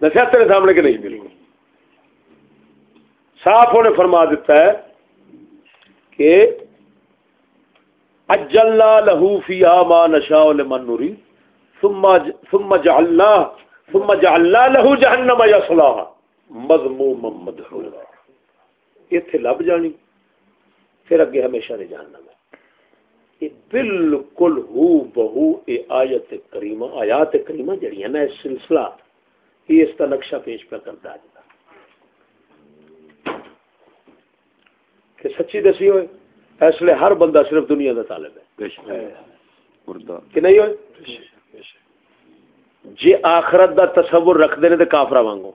دسیا تیرے سامنے کہ نہیں بالکل صاف انہیں فرما دیتا ہے کہ اجلنا لہو فیہا ما نشاء لمن نری، ثم ثم جعلنا ثم جعلنا لہو جہنم یصلاها مذموما مدحورا۔ ایتھے لب جانی، پھر اگے ہمیشہ نہیں جاننا میں یہ بالکل ہو بہو اے آیت کریمہ، آیات کریمہ جڑی ہیں نا اس سلسلہ یہ اس کا نقشہ پیش پہ کرتا ہے کہ سچی دسی ہوئے اس لیے ہر بندہ صرف دنیا کا طالب ہے۔ کہ نہیں ہوئے؟ جی آخرت دا تصور رکھتے ہیں تو کافرا وانگو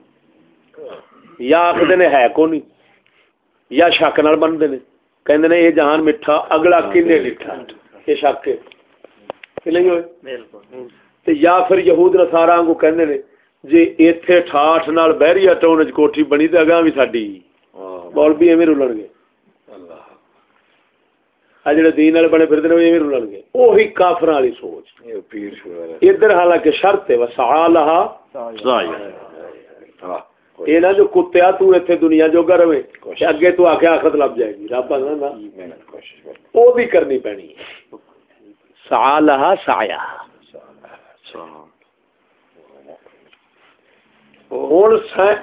یا آخر نے ہے کو نہیں؟ یا شک نال بنتے ہیں کہندے نے یہ جہان میٹھا اگلا کنے میٹھا؟ یہ شک ہے۔ کہ نہیں ہوئے؟ تے یا پھر یہود نصارا کو کہندے نے جی ایتھے ٹھاٹھ نال بہریا ٹاؤن وچ کوٹھی بنی تے اگاں وی ساڈی مولوی ایویں رولن گے آ جڑے دین والے بنے پھرتے ہیں ایویں رولن گے وہی کافراں والی سوچ ادھر حالانکہ شرط ہے وسعالھا۔ یہ نہ جو کتیا تو ایتھے دنیا جو گھر رہے اگے تو آکھے آخرت لب جائے گی رب وہ بھی کرنی پینی ہے سعالھا سعیا ہوں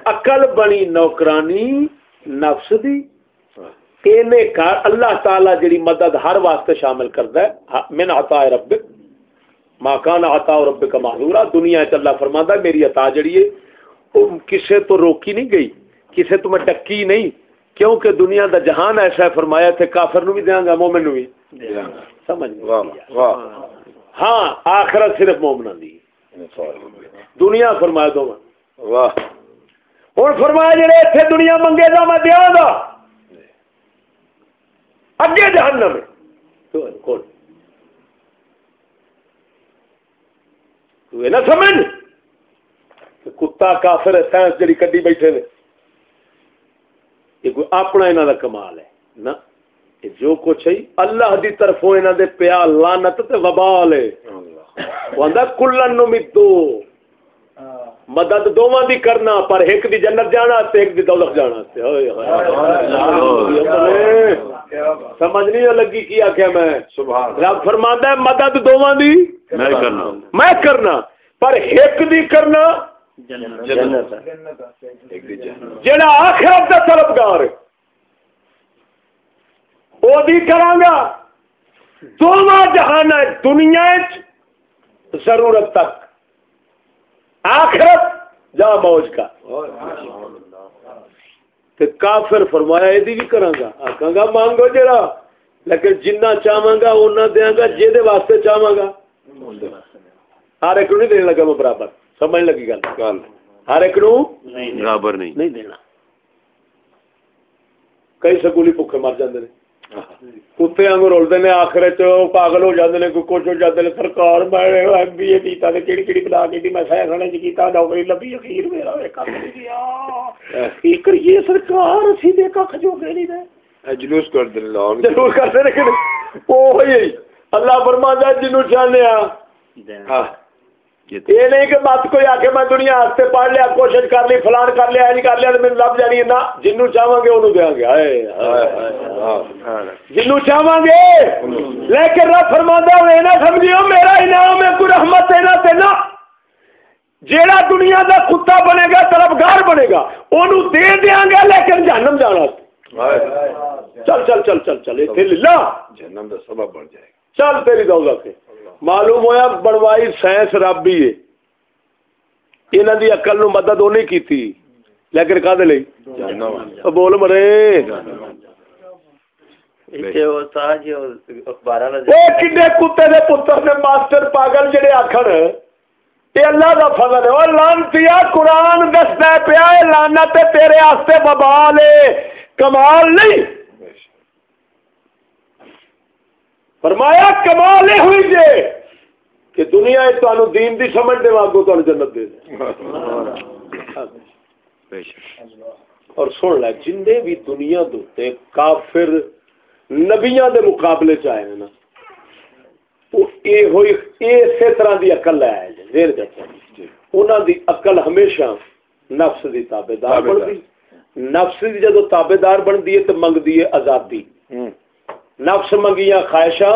عقل بنی نوکرانی نفس دی اللہ تعالی جڑی مدد ہر واسطے شامل کردا ہے من عطا رب ما کان عطا رب کا محظورا دنیا وچ اللہ فرماندا میری عطا جڑی ہے وہ کسے تو روکی نہیں گئی کسے تو میں ڈکی نہیں کیونکہ دنیا دا جہان ایسا ہے فرمایا تھے کافر نو بھی دیاں گا مومن نو بھی سمجھ ہاں آخرت صرف مومناں دی دنیا فرمایا دو واہ۔ ہوں فرمایا جڑے اتنے دنیا منگے گا میں دیا گا اگے جہنم ہے۔ تو کون؟ تو یہ نہ سمجھ۔ کہ کتا کافر سائنس جڑی کڈی بیٹھے نے۔ یہ کوئی اپنا یہاں کا کمال ہے۔ نہ جو کچھ ہے اللہ دی طرفوں یہاں دے پیا لانت تے وبال ہے۔ وہ آندا کلن نمدو مدد دوواں دی کرنا پر ایک دی جنت جانا تے ایک دی دوزخ جانا تے۔ سمجھ نہیں لگی کی آخیا میں؟ سبحان رب فرماندا ہے مدد دوواں دی۔ میں کرنا۔ میں کرنا پر ایک دی کرنا جڑا آخرت دا طلبگار او دی کراں گا دونوں جہان دنیا وچ ضرورت تک۔ آخرت جا موج کا۔ تے کافر فرمایا یہ بھی کراں گا۔ آکھاں گا مانگو جڑا۔ لیکن جنہ چاہواں گا اونا دیاں گا جے دے واسطے چاہواں گا۔ ہر ایک نو نہیں دینے لگا میں برابر۔ سمجھ لگی گل؟ گل۔ ہر ایک نو برابر نہیں۔ نہیں دینا۔ کئی سکولی بھوکے مر جاندے نے۔ کتے واگ رولتے ہیں آخر پاگل ہو جاتے ہیں کوئی کچھ ہو جاتے ہیں سرکار میں ایم بی اے کیتا تے کیڑی کیڑی بلا کی میں سہسنے چ کیتا نوکری لبھی اخیر میرا کم نہیں گیا کی کریے سرکار اسی دے کھ جو گے نہیں دے جلوس کر دے لاؤ ضرور کرتے لیکن وہی اللہ فرماندا جنوں چاہنے ہاں یہ نہیں کہ مت کوئی آ کے میں دنیا ہاستے پڑھ لیا کوشش کر لی فلان کر لیا کر لیا تو میرے لب جانی ہے نا جنوں چاہواں گے انہوں دیاں گے ہائے ہائے جنوں چاہواں گے لیکن رب فرماندا یہ نہ سمجھیو میرا انعام ہے کوئی رحمت ہے نہ تے نہ جیڑا دنیا دا کتا بنے گا طلبگار بنے گا انہوں دے دیاں گے لیکن جہنم جانا چل چل چل چل چل ایتھے للہ جنم دا سبب بن جائے چل تیری دولت سے معلوم ہویا بنوائی سائنس رب ہی ہے۔ انہاں دی عقل نو مدد انہیں کیتی۔ لیکن کدے لئی؟ گا جنم او بول مرے۔ کتے دے پتر نے ماسٹر پاگل جڑے آکھن اے اللہ دا فضل ہے۔ او لانتیا قرآن دسدا ہے پیا اے لعنت تیرے واسطے وبال ہے کمال نہیں۔ فرمایا کمال یہ ہوئی جے کہ دنیا دین دی سمجھ دے واگو تمہیں جنت دے دے۔ بے شک۔ اور سن لے جن بھی دنیا دوتے کافر نبیاں دے مقابلے چ آئے نا اے اسی طرح دی عقل لے آئے زیر جاتا انہاں دی عقل ہمیشہ نفس دی تابے دار بنتی۔ نفس دی جدو تابے دار بنتی ہے تو منگتی ہے آزادی۔ نفس منگیاں خواہشاں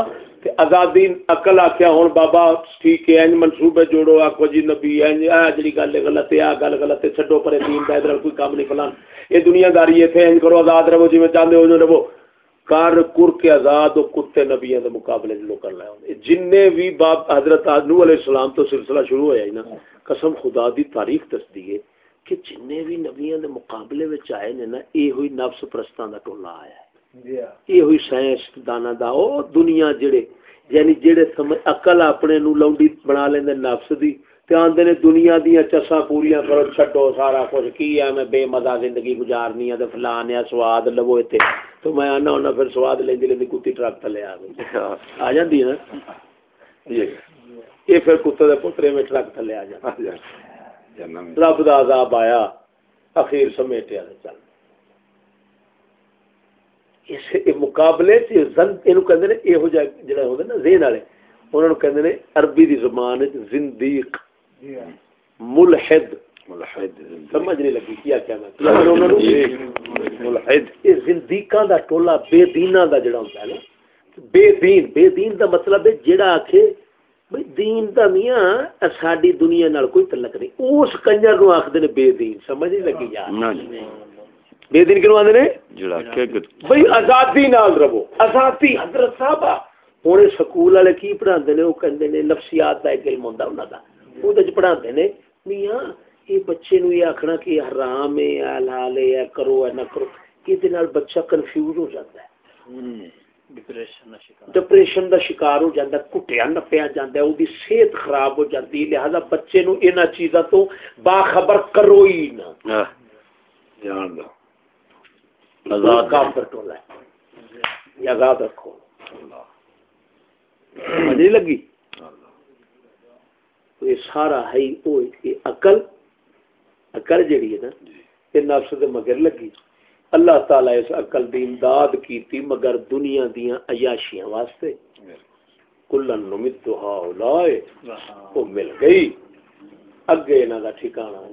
آزادی اقل آخیا ہوں بابا ٹھیک ہے منصوبے جوڑو آخو جی نبی ہے جی گل غلط ہے آ گل غلط ہے چڈو پرے دین ادھر کوئی کام نہیں فلان۔ یہ دنیا داری اتنے کرو آزاد رہو جی چاہتے ہو جو رہو۔ کر کر کے آزاد و کتے نبیا کے مقابلے لوگ کرنا جن بھی باب حضرت نو علیہ السلام تو سلسلہ شروع ہوا نا۔ قسم خدا دی تاریخ دستی ہے کہ جن بھی نبیا کے مقابلے آئے نے نا یہ ہوئی نفس پرستان کا ٹولا آیا ہے۔ یہ ہوئی سائنس دانا دا او دنیا جڑے یعنی جڑے سمجھ عقل اپنے نو لونڈی بنا لیندے نفس دی تے آندے نے دنیا دیاں چساں پوریاں کرو چھڈو سارا کچھ کی ہے میں بے مزہ زندگی گزارنی ہے تے فلان ہے سواد لو ایتھے تو میں آنا ہونا پھر سواد لیندی لیندی کتی ٹرک تلے آ گئی۔ آ جاندی ہے یہ۔ پھر کتے دے پترے میں ٹرک تلے آ جاندی۔ رب دا عذاب آیا اخیر سمیٹیا چل اس مقابلے زن اینو کہندے نے ایہو جا جڑا ہوندا نا ذہن والے انہاں نو کہندے نے عربی دی زبان وچ زندیق ملحد۔ ملحد سمجھ نہیں لگی کیا کہنا کیا انہاں نو ملحد. اے زندیقاں دا ٹولا بے دیناں دا جڑا ہوندا ہے نا بے دین بے دین دا مطلب ہے جڑا آکھے بھئی دین دا میاں ساڈی دنیا نال کوئی تعلق نہیں۔ اس کنجر نو آکھدے نے بے دین سمجھ نہیں لگی یار۔ بے کنو آدھے جڑا بھائی آزادی نال رہو۔ آزادی حضرت صاحب ہوں سکول والے کی پڑھا نے؟ وہ کہتے ہیں نفسیات کا ایک علم کا وہ پڑھا نے میاں یہ بچے نو یہ آخنا کہ حرام ہے حلال ہے کرو ہے نہ کرو یہ بچہ کنفیوز ہو جاتا ہے ڈپریشن دا شکار ہو جاتا ہے کٹیا نپیا جاتا ہے وہ صحت خراب ہو جاتی ہے لہذا بچے نو انہاں چیزاں تو باخبر کرو ہی نہ جان دو آزاد کافر ٹولا ہے یہ آزاد رکھو مجھے لگی یہ سارا ہے یہ عقل عقل جڑی ہے نا یہ نفس دے مگر لگی اللہ تعالی اس عقل دی امداد کیتی مگر دنیا دیاں عیاشیاں واسطے کلن نمت ہاؤلائے وہ مل گئی اگے انہاں دا ٹھکانہ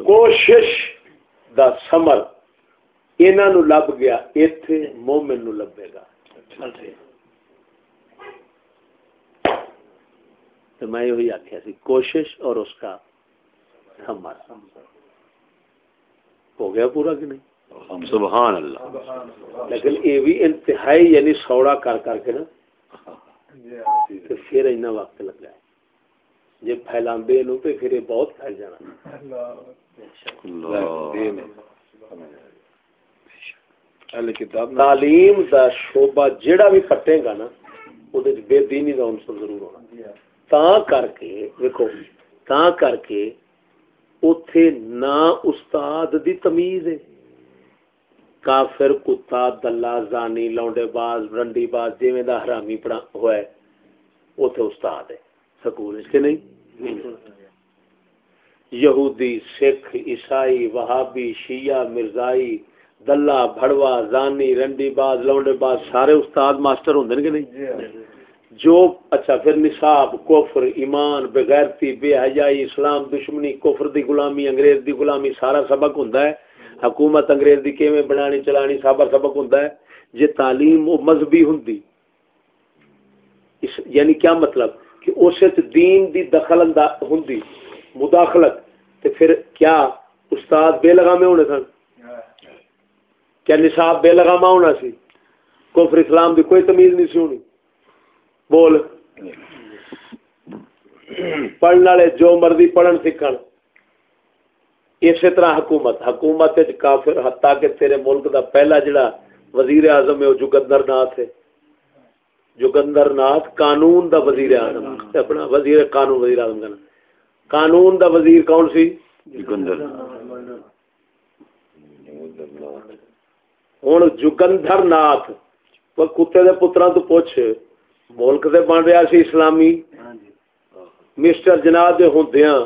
کوشش دا سمر انہاں نو لب گیا ایتھے مومن نو لبے گا تو میں یہی آخیا سی کوشش اور اس کا سمر ہو گیا پورا کہ نہیں؟ سبحان اللہ۔ لیکن یہ بھی انتہائی یعنی سوڑا کر کر کے نا پھر اتنا وقت لگ ہے۔ جی پھیلا نو تو پھر یہ بہت پھیل جانا۔ تعلیم دا شعبہ جڑا بھی پٹے گا نا وہ بے دینی کا عنصر ضرور ہونا۔ تا کر کے دیکھو تا کر کے اتے نہ استاد دی تمیز ہے کافر کتا دلہ زانی لونڈے باز رنڈی باز جی دا حرامی پڑا ہوا ہے اتے استاد ہے سکول اس کے نہیں یہودی سکھ عیسائی وہابی شیعہ مرزائی دلہ بھڑوا زانی رنڈی باز لونڈے باز سارے استاد ماسٹر ہوں کہ نہیں جو اچھا پھر نصاب، کفر، ایمان، بغیرتی، بے حیائی، اسلام، دشمنی، کفر دی غلامی، انگریز دی غلامی، سارا سبق ہوں حکومت انگریز دی کیویں بنانی، چلانی سابا سبق ہوں جے تعلیم مذہبی ہوں یعنی کیا مطلب؟ کہ اس دین دی دخل ہوں مداخلت، تے پھر کیا استاد بے لگامے ہونے سن؟ کیا نصاب بے لگامہ ہونا سی؟ کفر اسلام دی کوئی تمیز نہیں سی ہونی۔ بول پڑھنے والے جو مرضی پڑھن سیکھن اسی طرح حکومت حکومت کافر حتیٰ کہ تیرے ملک دا پہلا جڑا وزیر اعظم ہے وہ جگندر ناتھ ہے جگندر ناتھ قانون دا وزیر اعظم اپنا وزیر قانون وزیر اعظم کا قانون دا وزیر کون سی جگندر ہوں جگندر ناتھ کتے دے پترا تو پوچھ ملک دے بن رہا سی اسلامی۔ مسٹر جناب دے ہوندیاں۔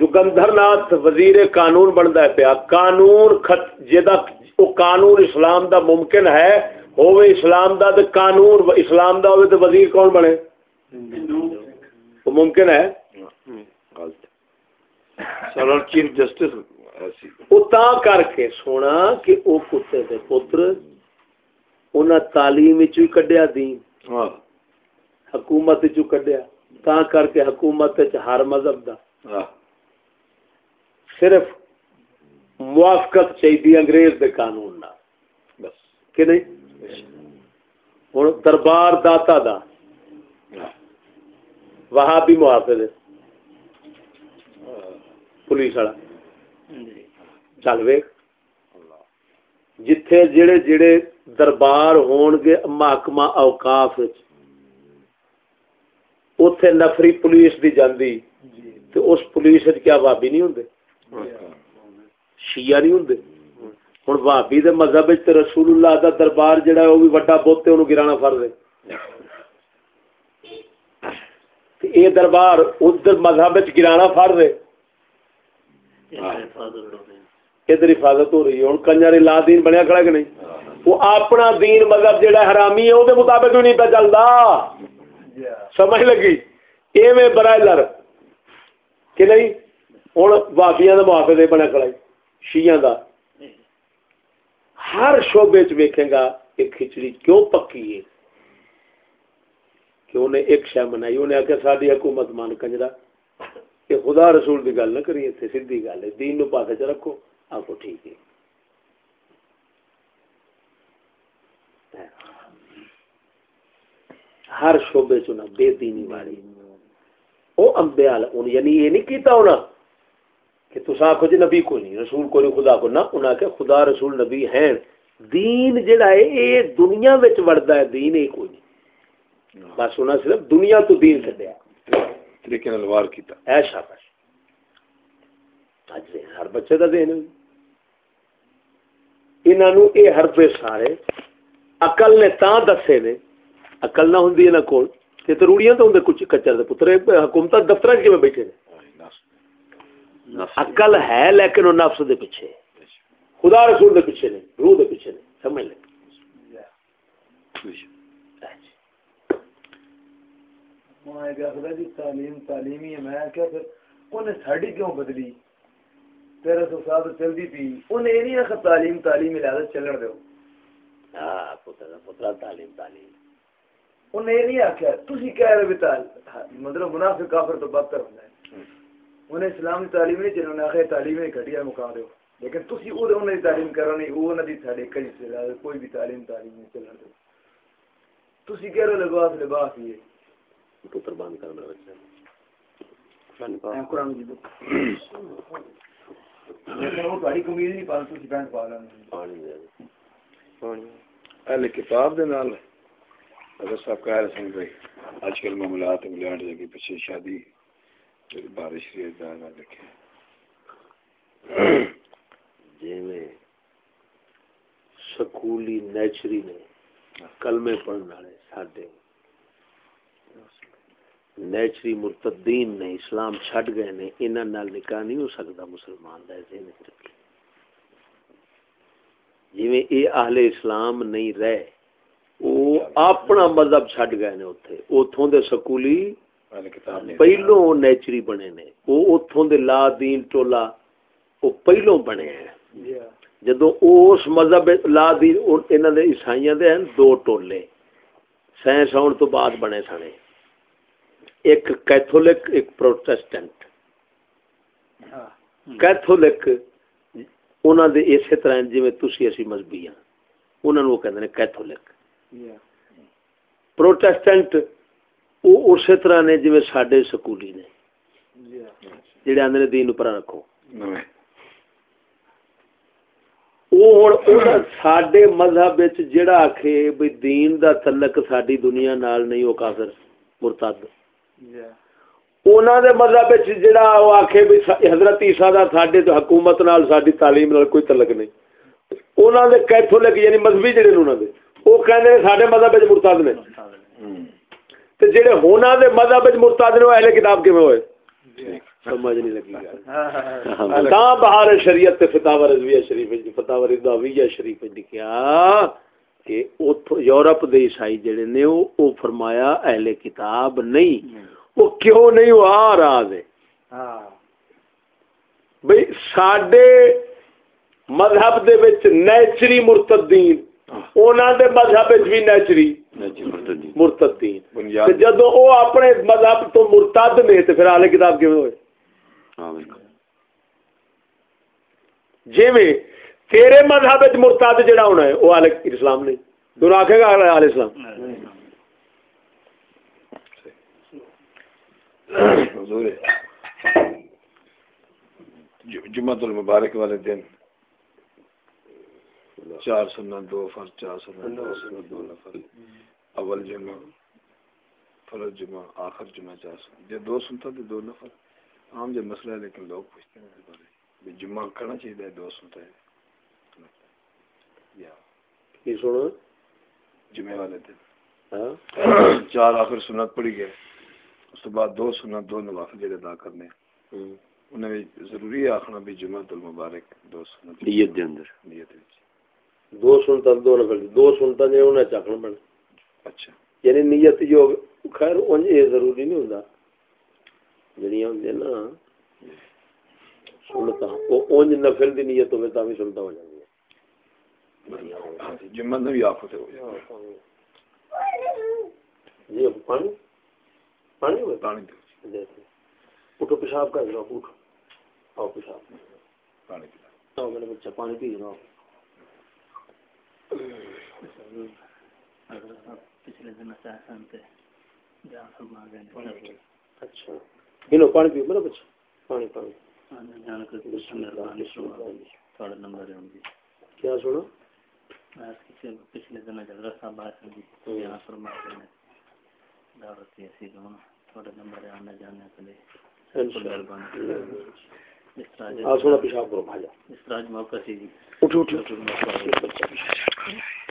جگندر ناتھ وزیر قانون بنتا ہے پیا۔ قانون خط جا قانون اسلام دا ممکن ہے ہوئے اسلام دا تے قانون اسلام دا ہوئے تے وزیر کون بنے؟ ممکن ہے۔ چیف جسٹس کر کے سونا کہ وہ کتے دے پتر انہیں تعلیم کڈیا دین۔ ہاں۔ حکومت کڈیا تا کر کے حکومت ہر مذہب دا۔ ہاں۔ صرف موافقت چاہیے انگریز دے قانون نہ بس۔ کہ نہیں؟ ہوں دربار داتا دا۔ وہاں بھی محافظ ہے۔ پولیس والا۔ چل وے جتھے جڑے جڑے دربار ہون گے محکمہ اوقاف اوتھے نفری پولیس دی جاندی۔ تو اس پولیس کیا بابی نہیں ہوں شیعہ نہیں ہوں ہوں بھابی دے مذہب رسول اللہ دا دربار جڑا ہے وہ بھی وڈا بوتے انہوں گرانا فرض ہے یہ دربار ادھر مذہب گرانا فرض ہے ادھر حفاظت ہو رہی ہے؟ ہوں کنجر لا دین بنیا کھڑا کہ نہیں؟ وہ اپنا دین مذہب جہاں حرامی ہے وہ مطابق بھی نہیں پہ چلتا سمجھ لگی؟ ایویں برائلر کہ نہیں؟ ہوں بافیا کا محافظ بنیا کھڑا شیعہ دا۔ ہر شعبے چ ویکھے گا کہ کھچڑی کیوں پکی ہے؟ کہ انہیں ایک شہ منائی۔ انہیں آخیا ساری حکومت مان کنجرا۔ کہ خدا رسول کی گل نہ کریے اتنے سیدھی گل ہے۔ دین نو پاسے چ رکھو۔ آپ کو ٹھیک ہے۔ ہر شعبے چ بے دینی والی۔ وہ امبیال یعنی یہ نہیں کیتا ہونا کہ تسا آخو جی نبی کوئی نہیں رسول کوئی نہیں خدا کو نہ انہیں آخیا خدا رسول نبی ہیں۔ دین جڑا ہے یہ دنیا وڑتا ہے دین یہ کوئی نہیں۔ بس انہیں صرف دنیا تو دین چڈیا طریقے وار کیتا۔ اے شاباش اج ہر بچے کا دین انہوں یہ حرفے سارے اقل نے تا دسے نے۔ اقل نہ ہوں یہاں کول تو روڑیاں تو ہوں کچھ کچر پتر۔ حکومت دفتر کی بیٹھے نے۔ عقل ہے لیکن وہ نفس دے پیچھے۔ خدا رسول دے پیچھے نہیں روح دے پیچھے نہیں سمجھ لے۔ تعلیم تعلیمی ہے۔ میں کیا پھر انہیں ساڑی کیوں بدلی؟ تیرے سو سال چلتی پی۔ انہیں یہ نہیں رکھا تعلیم تعلیم لہذا چلن دو پترا تعلیم تعلیم۔ انہیں یہ نہیں آخیا تھی کہہ رہے مطلب منافع کافر تو بدتر ہوتا ہے۔ انہیں اسلام کی تعلیم نہیں چلو نے آخر تعلیم گھٹیا مکا دو لیکن تھی وہ انہیں تعلیم کرو نہیں وہ انہیں سارے کئی سے کوئی بھی تعلیم تعلیم نہیں چلن دو تھی کہہ رہے لباس لباس ہی ہے پتر بند کرنا بچہ قرآن کی بک۔ لیکن وہ تاری کمیز نہیں پال تھی پینٹ پا اہل کتاب دے نال اگر صاحب کہہ رہے سن بھائی آج کل معاملات انگلینڈ جگہ پیچھے شادی بارش لکھے جی میں سکولی نیچری نے کلمے پڑھنے والے ساڈے نیچری مرتدین نے اسلام چھڈ گئے نے انہاں نال نکاح نہیں ہو سکتا مسلمان دا ذہن وچ رکھی جویں اے اہل اسلام نہیں رہے او اپنا مذہب چھڈ گئے نے اوتھے۔ اوتھوں دے سکولی پہلو نیچری بنے نے۔ وہ اتوں دے لا دین ٹولا وہ پہلو بنے ہیں۔ جدو اس مذہب لا دین انہوں نے عیسائی دے ہیں دو ٹولے۔ سائنس آن تو بعد بنے سنے۔ ایک کیتھولک ایک پروٹسٹنٹ کیتھولک انہوں نے اسی طرح جی میں تھی اسی مذہبی ہاں۔ انہوں نے وہ کہتے ہیں کیتھولک۔ پروٹسٹنٹ وہ اسی طرح نے جی سڈے سکولی نے۔ جڑے آدھے دین پر رکھو۔ سڈے مذہب جڑا آخ بھائی دین دا تلک ساری دنیا نال نہیں وہ کافر مرتد۔ دے مذہب جڑا وہ آخ بھی حضرت عیسا دا سڈے حکومت نال ساری تعلیم نال کوئی تعلق نہیں۔ انہوں نے کیتھولک یعنی مذہبی جڑے انہوں نے وہ کہتے ہیں سارے مذہب مرتد نے۔ تے جڑے ہونا دے مذہب وچ مرتد نے اہل کتاب کیویں ہوئے؟ سمجھ نہیں لگی گل۔ تا بہار شریعت تے فتاوی رضویہ شریف وچ فتاوی رضویہ شریف وچ لکھیا کہ اوتھوں یورپ دے عیسائی جڑے نے او فرمایا اہل کتاب نہیں۔ وہ کیوں نہیں وہ آ رہا ہے ہاں۔ بھئی ساڈے مذہب دے وچ نیچری مرتدین انہاں دے مذہب وچ بھی نیچری مرتدین۔ تے جدوں او اپنے مذہب تو مرتد نے تے پھر اہل کتاب کیویں ہوئے؟ جویں تیرے مذہب وچ مرتد جڑا ہونا ہے او اہل اسلام نہیں تو آکھے گا اہل اسلام؟ حضور ج- جمعہ المبارک والے دن چار سننا دو فر چار سننا دو سننا دو نفر اول جمعہ فرض جمعہ آخر جمعہ چار سننا یہ دو تھے دو نفر عام جو مسئلہ ہے لیکن لوگ پوچھتے ہیں اس بارے۔ جمعہ کرنا چاہیے دو سنتا ہے؟ سنو؟ جمعے والے دن۔ ہاں؟ چار آخر سنت پڑی گئے۔ اس بعد دو سنت دو نوافل جڑے ادا کرنے۔ انہیں بھی ضروری ہے آخنا بھی جمعہ المبارک دو سنت۔ نیت دے اندر۔ نیت وچ دو سنتا دو نفل۔ دو سنتا نے انہیں چکھنا پڑنا۔ اچھا۔ یعنی نیت جو خیر انج یہ ضروری نہیں ہوندا۔ جڑیاں ہوندے نا سنتا وہ انج نفل دی نیت ہوے تاں بھی سنتا ہو جاندی ہے ہاں جی جمعہ میں بھی آپ ہو۔ جی اب پانی پانی ہوئے؟ پانی دیکھو اٹھو پیشاب کر دو اٹھو۔ آؤ پیشاب۔ پانی پلا آؤ میرے بچہ پانی پی رہا پچھلے دن پہ اچھا۔ گنو پانی پیو۔ میرا بچہ۔ پانی پانی۔ جان کر۔ مہربانی تھوڑا نمبر ہے ان کی کیا سنا پچھلے دن حضرت صاحب آئے تھے جی جہاں فرما گئے دعوت ایسی سونا پیشاب کرو بھاجا اس طرح موقع سی جی۔ اٹھو اٹھو۔ موقع۔